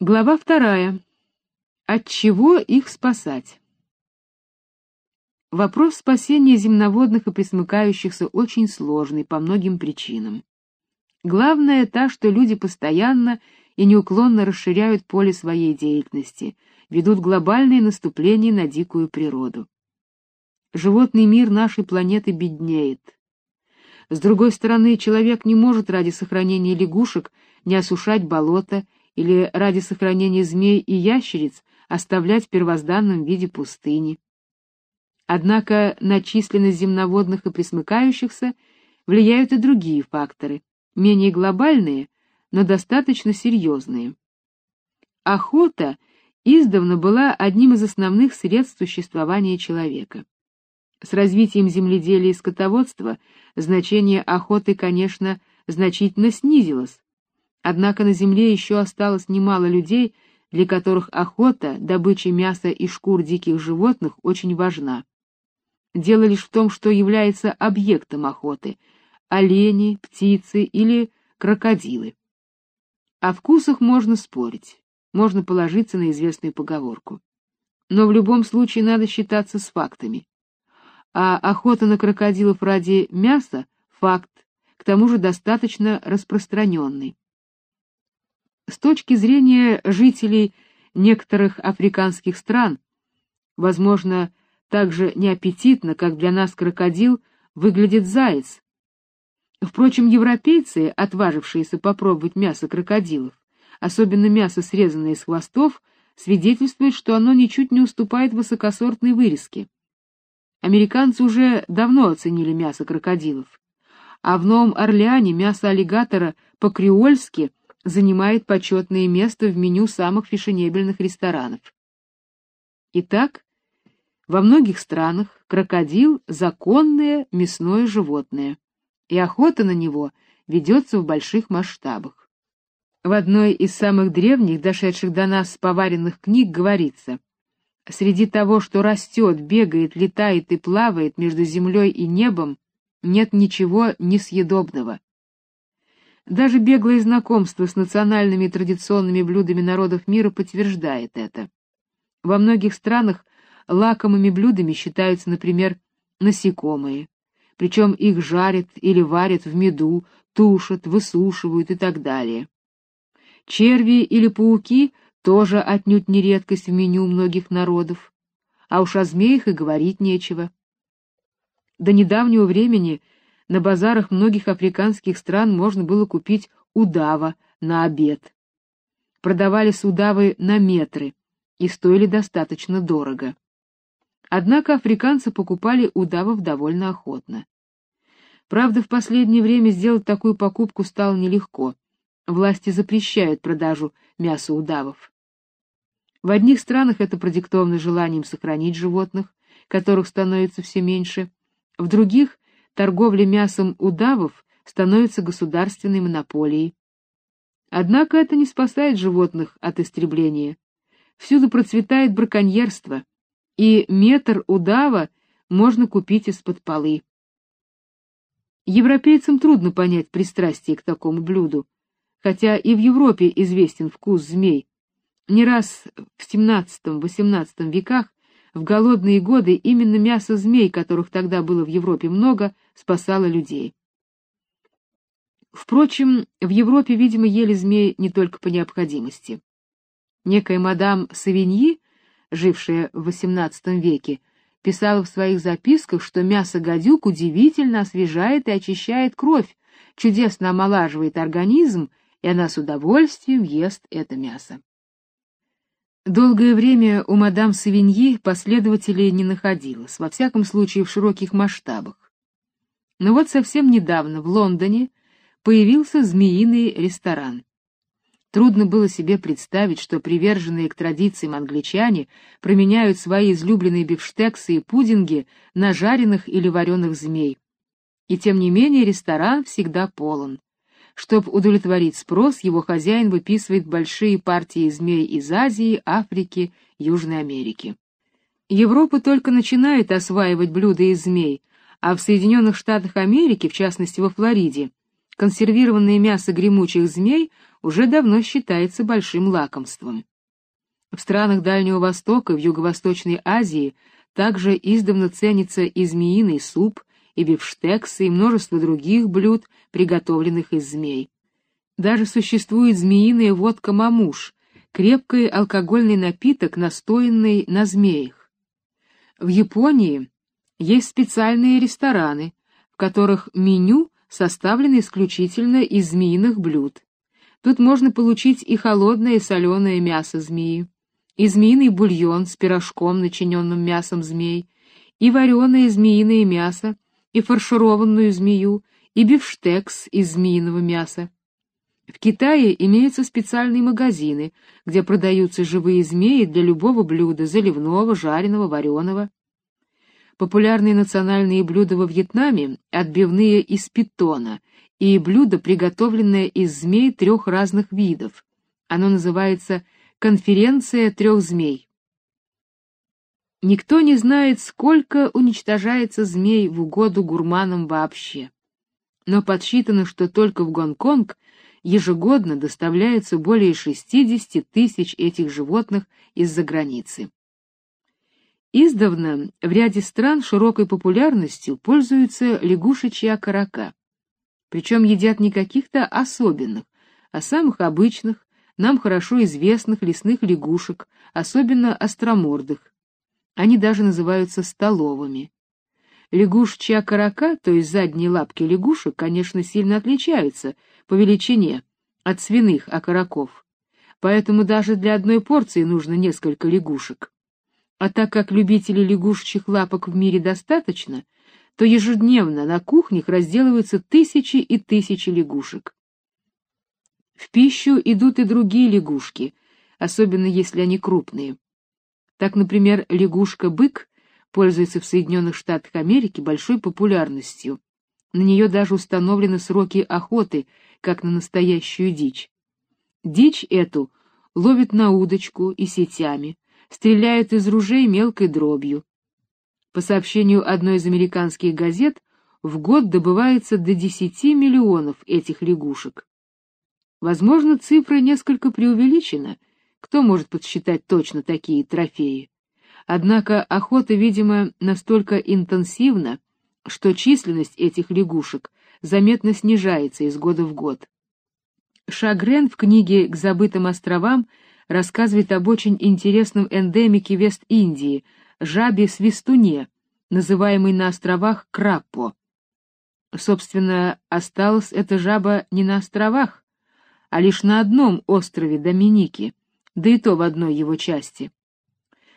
Глава вторая. От чего их спасать? Вопрос спасения земноводных и пресмыкающихся очень сложный по многим причинам. Главное та, что люди постоянно и неуклонно расширяют поле своей деятельности, ведут глобальные наступления на дикую природу. Животный мир нашей планеты беднеет. С другой стороны, человек не может ради сохранения лягушек не осушать болота или ради сохранения змей и ящериц оставлять в первозданном виде пустыни. Однако на численность земноводных и пресмыкающихся влияют и другие факторы, менее глобальные, но достаточно серьезные. Охота издавна была одним из основных средств существования человека. С развитием земледелия и скотоводства значение охоты, конечно, значительно снизилось, Однако на земле еще осталось немало людей, для которых охота, добыча мяса и шкур диких животных очень важна. Дело лишь в том, что является объектом охоты — олени, птицы или крокодилы. О вкусах можно спорить, можно положиться на известную поговорку. Но в любом случае надо считаться с фактами. А охота на крокодилов ради мяса — факт, к тому же достаточно распространенный. С точки зрения жителей некоторых африканских стран, возможно, так же неаппетитно, как для нас крокодил, выглядит заяц. Впрочем, европейцы, отважившиеся попробовать мясо крокодилов, особенно мясо, срезанное из хвостов, свидетельствуют, что оно ничуть не уступает высокосортной вырезке. Американцы уже давно оценили мясо крокодилов, а в Новом Орлеане мясо аллигатора по-креольски – занимает почетное место в меню самых фешенебельных ресторанов. Итак, во многих странах крокодил — законное мясное животное, и охота на него ведется в больших масштабах. В одной из самых древних, дошедших до нас поваренных книг, говорится, «Среди того, что растет, бегает, летает и плавает между землей и небом, нет ничего несъедобного. Даже беглое знакомство с национальными и традиционными блюдами народов мира подтверждает это. Во многих странах лакомыми блюдами считаются, например, насекомые, причем их жарят или варят в меду, тушат, высушивают и так далее. Черви или пауки тоже отнюдь не редкость в меню многих народов, а уж о змеях и говорить нечего. До недавнего времени на базарах многих африканских стран можно было купить удава на обед. Продавались удавы на метры и стоили достаточно дорого. Однако африканцы покупали удавов довольно охотно. Правда, в последнее время сделать такую покупку стало нелегко. Власти запрещают продажу мяса удавов. В одних странах это продиктовано желанием сохранить животных, которых становится все меньше, в других торговля мясом удавов становится государственной монополией. Однако это не спасает животных от истребления. Всюду процветает браконьерство, и метр удава можно купить из-под полы. Европейцам трудно понять пристрастие к такому блюду, хотя и в Европе известен вкус змей. Не раз в XVII-XVIII веках в голодные годы именно мясо змей, которых тогда было в Европе много, спасало людей. Впрочем, в Европе, видимо, ели змей не только по необходимости. Некая мадам Савиньи, жившая в XVIII веке, писала в своих записках, что мясо гадюк удивительно освежает и очищает кровь, чудесно омолаживает организм, и она с удовольствием ест это мясо. Долгое время у мадам Савиньи последователей не находилось, во всяком случае в широких масштабах. Но вот совсем недавно в Лондоне появился змеиный ресторан. Трудно было себе представить, что приверженные к традициям англичане променяют свои излюбленные бифштексы и пудинги на жареных или вареных змей. И тем не менее ресторан всегда полон. Чтобы удовлетворить спрос, его хозяин выписывает большие партии змей из Азии, Африки, Южной Америки. Европа только начинает осваивать блюда из змей, а в Соединенных Штатах Америки, в частности во Флориде, консервированное мясо гремучих змей уже давно считается большим лакомством. В странах Дальнего Востока, в Юго-Восточной Азии также издавна ценится и змеиный суп, и бифштексы, и множество других блюд, приготовленных из змей. Даже существует змеиная водка мамуш, крепкий алкогольный напиток, настоянный на змеях. В Японии есть специальные рестораны, в которых меню составлено исключительно из змеиных блюд. Тут можно получить и холодное и соленое мясо змеи, и змеиный бульон с пирожком, начиненным мясом змей, и вареное змеиное мясо, и фаршированную змею, и бифштекс из змеиного мяса. В Китае имеются специальные магазины, где продаются живые змеи для любого блюда, заливного, жареного, вареного. Популярные национальные блюда во Вьетнаме — отбивные из питона и блюдо, приготовленное из змей трех разных видов. Оно называется «Конференция трех змей». Никто не знает, сколько уничтожается змей в угоду гурманам вообще. Но подсчитано, что только в Гонконг ежегодно доставляется более 60 тысяч этих животных из-за границы. Издавна в ряде стран широкой популярностью пользуются лягушечьи окорока. Причем едят не каких-то особенных, а самых обычных, нам хорошо известных лесных лягушек, особенно остромордых, они даже называются столовыми. Лягушечья окорока, то есть задние лапки лягушек, конечно, сильно отличаются по величине от свиных окороков. Поэтому даже для одной порции нужно несколько лягушек. А так как любителей лягушечьих лапок в мире достаточно, то ежедневно на кухнях разделываются тысячи и тысячи лягушек. В пищу идут и другие лягушки, особенно если они крупные. Так, например, лягушка-бык пользуется в Соединенных Штатах Америки большой популярностью. На нее даже установлены сроки охоты, как на настоящую дичь. Дичь эту ловят на удочку и сетями, стреляют из ружей мелкой дробью. По сообщению одной из американских газет, в год добывается до 10 миллионов этих лягушек. Возможно, цифра несколько преувеличена — кто может подсчитать точно такие трофеи? Однако охота, видимо, настолько интенсивна, что численность этих лягушек заметно снижается из года в год. Шагрен в книге «К забытым островам» рассказывает об очень интересном эндемике Вест-Индии, жабе-свистуне, называемой на островах Краппо. Собственно, осталась эта жаба не на островах, а лишь на одном острове Доминики, да и то в одной его части.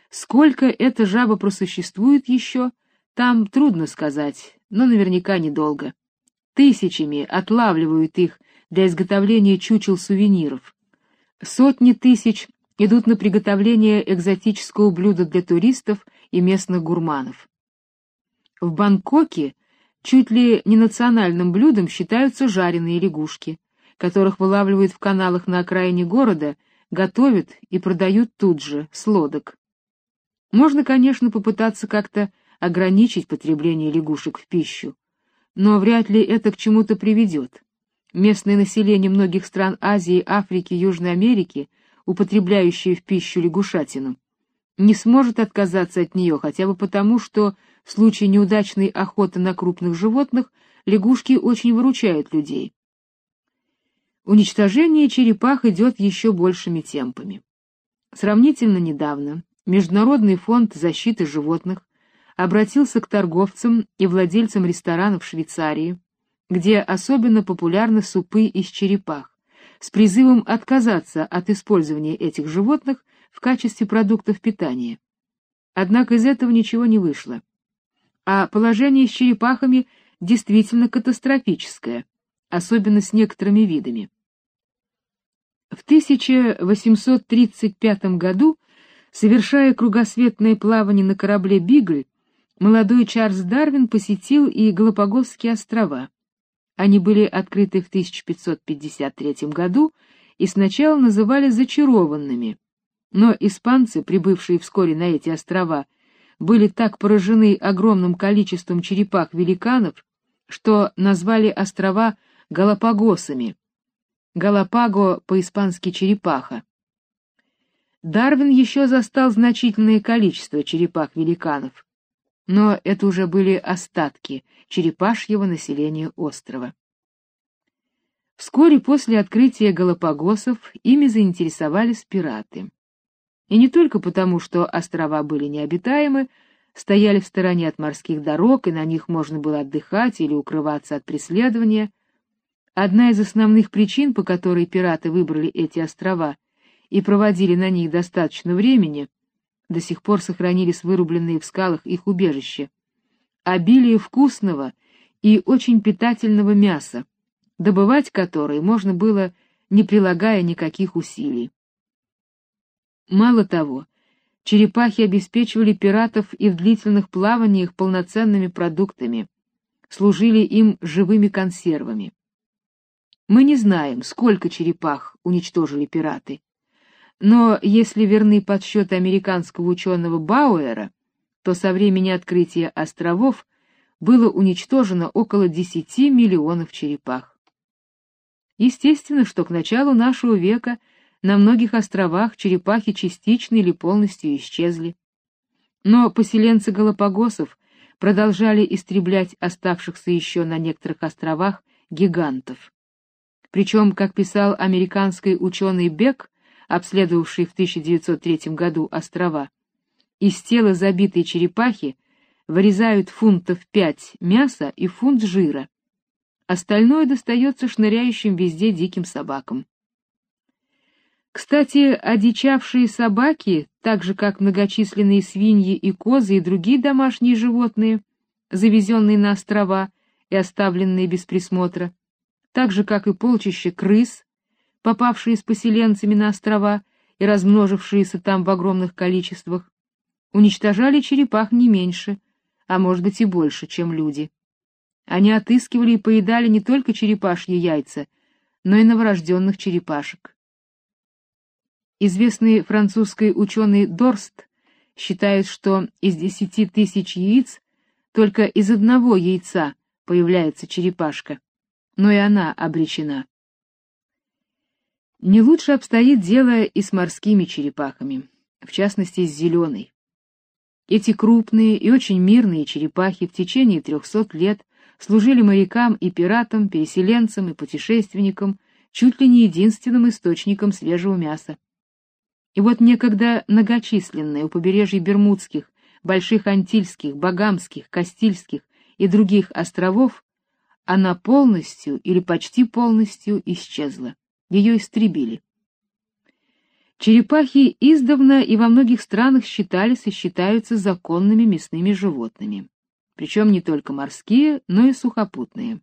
Сколько эта жаба просуществует еще, там трудно сказать, но наверняка недолго. Тысячами отлавливают их для изготовления чучел-сувениров. Сотни тысяч идут на приготовление экзотического блюда для туристов и местных гурманов. В Бангкоке чуть ли не национальным блюдом считаются жареные лягушки, которых вылавливают в каналах на окраине города готовят и продают тут же, с лодок. Можно, конечно, попытаться как-то ограничить потребление лягушек в пищу, но вряд ли это к чему-то приведет. Местное население многих стран Азии, Африки, Южной Америки, употребляющее в пищу лягушатину, не сможет отказаться от нее хотя бы потому, что в случае неудачной охоты на крупных животных лягушки очень выручают людей. Уничтожение черепах идет еще большими темпами. Сравнительно недавно Международный фонд защиты животных обратился к торговцам и владельцам ресторанов Швейцарии, где особенно популярны супы из черепах, с призывом отказаться от использования этих животных в качестве продуктов питания. Однако из этого ничего не вышло. А положение с черепахами действительно катастрофическое, особенно с некоторыми видами. В 1835 году, совершая кругосветное плавание на корабле «Бигль», молодой Чарльз Дарвин посетил и Галапагосские острова. Они были открыты в 1553 году и сначала называли зачарованными. Но испанцы, прибывшие вскоре на эти острова, были так поражены огромным количеством черепах великанов, что назвали острова Галапагосами Галапаго по-испански черепаха. Дарвин еще застал значительное количество черепах-великанов, но это уже были остатки черепашьего населения острова. Вскоре после открытия Галапагосов ими заинтересовались пираты. И не только потому, что острова были необитаемы, стояли в стороне от морских дорог, и на них можно было отдыхать или укрываться от преследования. Одна из основных причин, по которой пираты выбрали эти острова и проводили на них достаточно времени, до сих пор сохранились вырубленные в скалах их убежища, обилие вкусного и очень питательного мяса, добывать которое можно было, не прилагая никаких усилий. Мало того, черепахи обеспечивали пиратов и в длительных плаваниях полноценными продуктами, служили им живыми консервами. Мы не знаем, сколько черепах уничтожили пираты, но если верны подсчеты американского ученого Бауэра, то со времени открытия островов было уничтожено около 10 миллионов черепах. Естественно, что к началу нашего века на многих островах черепахи частично или полностью исчезли. Но поселенцы Галапагосов продолжали истреблять оставшихся еще на некоторых островах гигантов. Причем, как писал американский ученый Бек, обследовавший в 1903 году острова, из тела забитой черепахи вырезают фунтов пять мяса и фунт жира. Остальное достается шныряющим везде диким собакам. Кстати, одичавшие собаки, так же как многочисленные свиньи и козы и другие домашние животные, завезенные на острова и оставленные без присмотра, так же как и полчища крыс, попавшие с поселенцами на острова и размножившиеся там в огромных количествах, уничтожали черепах не меньше, а может быть и больше, чем люди. Они отыскивали и поедали не только черепашьи яйца, но и новорожденных черепашек. Известный французский ученый Дорст считает, что из десяти тысяч яиц только из одного яйца появляется черепашка, но и она обречена. Не лучше обстоит дело и с морскими черепахами, в частности, с зеленой. Эти крупные и очень мирные черепахи в течение трехсот лет служили морякам и пиратам, переселенцам и путешественникам чуть ли не единственным источником свежего мяса. И вот некогда многочисленные у побережья Бермудских, Больших Антильских, Багамских, Кастильских и других островов она полностью или почти полностью исчезла ее истребили. Черепахи издавна и во многих странах считались и считаются законными мясными животными, причем не только морские, но и сухопутные.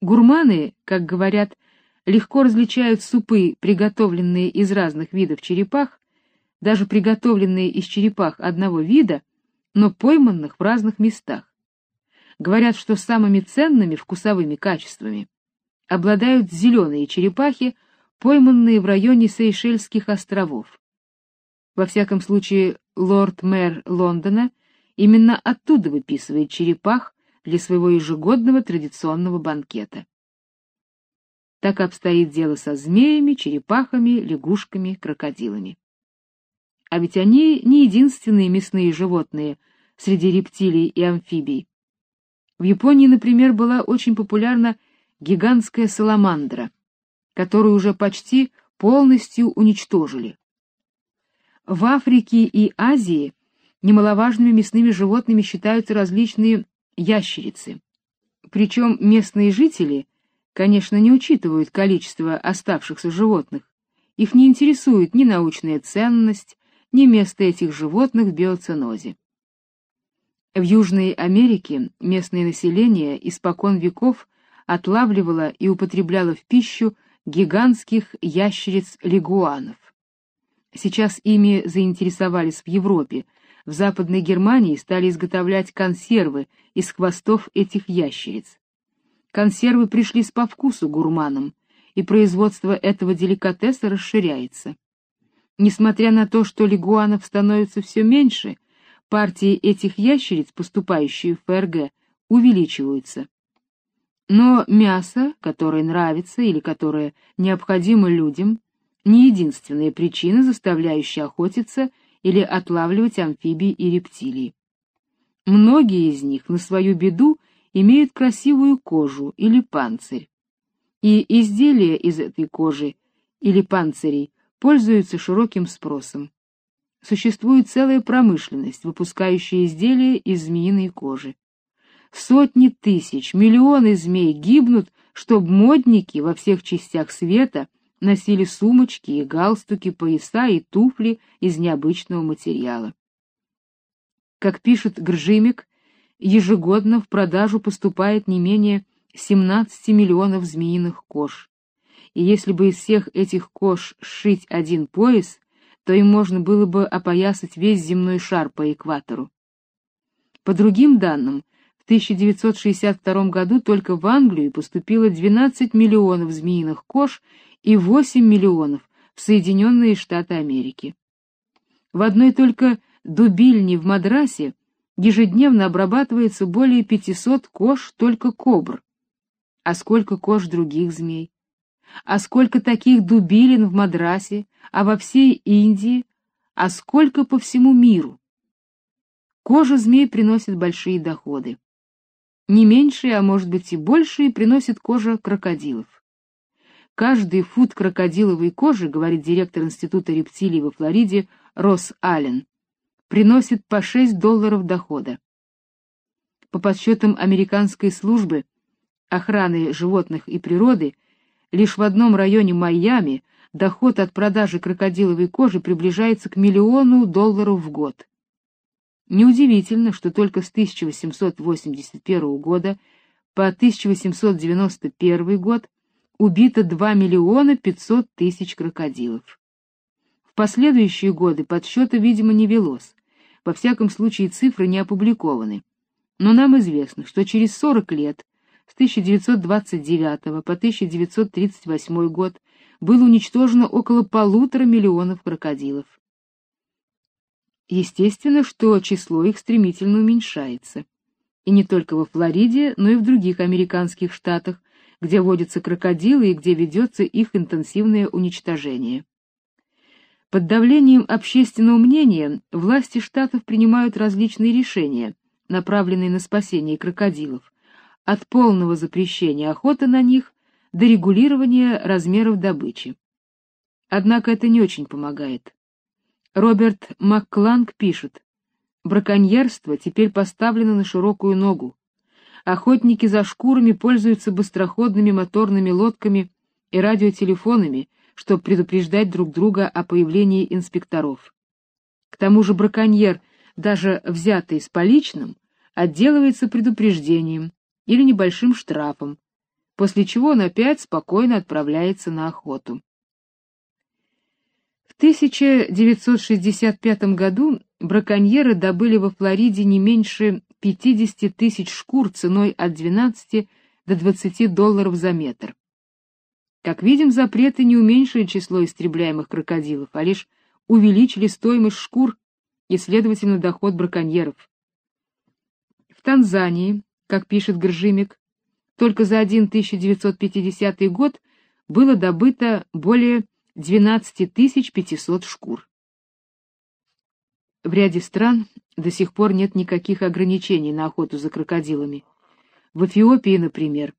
Гурманы, как говорят, легко различают супы, приготовленные из разных видов черепах, даже приготовленные из черепах одного вида, но пойманных в разных местах. Говорят, что самыми ценными вкусовыми качествами обладают зеленые черепахи, пойманные в районе Сейшельских островов. Во всяком случае, лорд-мэр Лондона именно оттуда выписывает черепах для своего ежегодного традиционного банкета. Так обстоит дело со змеями, черепахами, лягушками, крокодилами. А ведь они не единственные мясные животные среди рептилий и амфибий. В Японии, например, была очень популярна гигантская саламандра, которую уже почти полностью уничтожили. В Африке и Азии немаловажными мясными животными считаются различные ящерицы. Причем местные жители, конечно, не учитывают количество оставшихся животных. Их не интересует ни научная ценность, ни место этих животных в биоценозе. В Южной Америке местное население испокон веков отлавливала и употребляла в пищу гигантских ящериц-лягуанов. Сейчас ими заинтересовались в Европе. В Западной Германии стали изготовлять консервы из хвостов этих ящериц. Консервы пришлись по вкусу гурманам, и производство этого деликатеса расширяется. Несмотря на то, что лягуанов становится все меньше, партии этих ящериц, поступающие в ФРГ, увеличиваются. Но мясо, которое нравится или которое необходимо людям, не единственная причина, заставляющая охотиться или отлавливать амфибии и рептилии. Многие из них на свою беду имеют красивую кожу или панцирь, и изделия из этой кожи или панцирей пользуются широким спросом. Существует целая промышленность, выпускающая изделия из змеиной кожи. Сотни тысяч, миллионы змей гибнут, чтобы модники во всех частях света носили сумочки и галстуки, пояса и туфли из необычного материала. Как пишет Гржимик, ежегодно в продажу поступает не менее 17 миллионов змеиных кож. И если бы из всех этих кож сшить один пояс, то им можно было бы опоясать весь земной шар по экватору. По другим данным, в 1962 году только в Англию поступило 12 миллионов змеиных кож и 8 миллионов в Соединенные Штаты Америки. В одной только дубильне в Мадрасе ежедневно обрабатывается более 500 кож только кобр. А сколько кож других змей? А сколько таких дубилин в Мадрасе, а во всей Индии, а сколько по всему миру? Кожа змей приносит большие доходы. Не меньшие, а может быть и большие, приносит кожа крокодилов. Каждый фут крокодиловой кожи, говорит директор Института рептилий во Флориде Росс Аллен, приносит по 6 долларов дохода. По подсчетам американской службы охраны животных и природы, лишь в одном районе Майами доход от продажи крокодиловой кожи приближается к миллиону долларов в год. Неудивительно, что только с 1881 года по 1891 год убито 2 миллиона 500 тысяч крокодилов. В последующие годы подсчета, видимо, не велось. Во всяком случае, цифры не опубликованы. Но нам известно, что через 40 лет, с 1929 по 1938 год, было уничтожено около полутора миллионов крокодилов. Естественно, что число их стремительно уменьшается. И не только во Флориде, но и в других американских штатах, где водятся крокодилы и где ведется их интенсивное уничтожение. Под давлением общественного мнения власти штатов принимают различные решения, направленные на спасение крокодилов, от полного запрещения охоты на них до регулирования размеров добычи. Однако это не очень помогает. Роберт Маккланг пишет: Браконьерство теперь поставлено на широкую ногу. Охотники за шкурами пользуются быстроходными моторными лодками и радиотелефонами, чтобы предупреждать друг друга о появлении инспекторов. К тому же браконьер, даже взятый с поличным, отделывается предупреждением или небольшим штрафом, после чего он опять спокойно отправляется на охоту. В 1965 году браконьеры добыли во Флориде не меньше 50 тысяч шкур ценой от 12 до 20 долларов за метр. Как видим, запреты не уменьшили число истребляемых крокодилов, а лишь увеличили стоимость шкур и, следовательно, доход браконьеров. В Танзании, как пишет Гржимик, только за один 1950 год было добыто более 12500 шкур. В ряде стран до сих пор нет никаких ограничений на охоту за крокодилами. В Эфиопии, например,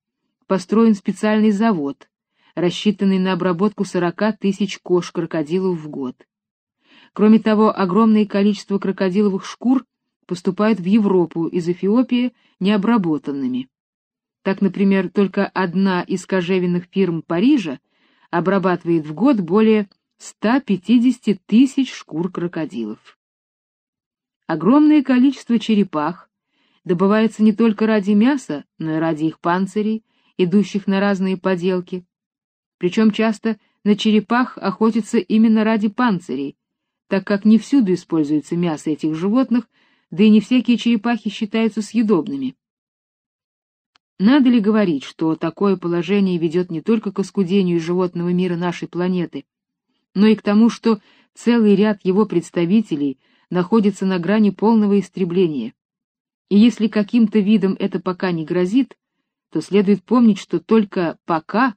построен специальный завод, рассчитанный на обработку 40 тысяч кож крокодилов в год. Кроме того, огромное количество крокодиловых шкур поступает в Европу из Эфиопии необработанными. Так, например, только одна из кожевенных фирм Парижа обрабатывает в год более 150 тысяч шкур крокодилов. Огромное количество черепах добывается не только ради мяса, но и ради их панцирей, идущих на разные поделки. Причем часто на черепах охотятся именно ради панцирей, так как не всюду используется мясо этих животных, да и не всякие черепахи считаются съедобными. Надо ли говорить, что такое положение ведет не только к оскудению животного мира нашей планеты, но и к тому, что целый ряд его представителей находится на грани полного истребления. И если каким-то видом это пока не грозит, то следует помнить, что только пока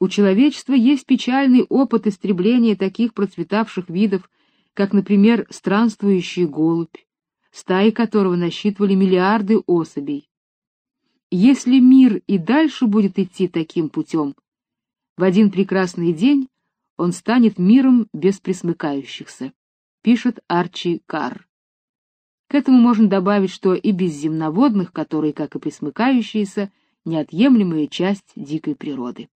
у человечества есть печальный опыт истребления таких процветавших видов, как, например, странствующий голубь, стаи которого насчитывали миллиарды особей. Если мир и дальше будет идти таким путем, в один прекрасный день он станет миром без присмыкающихся, пишет Арчи Карр. К этому можно добавить, что и без земноводных, которые, как и присмыкающиеся, неотъемлемая часть дикой природы.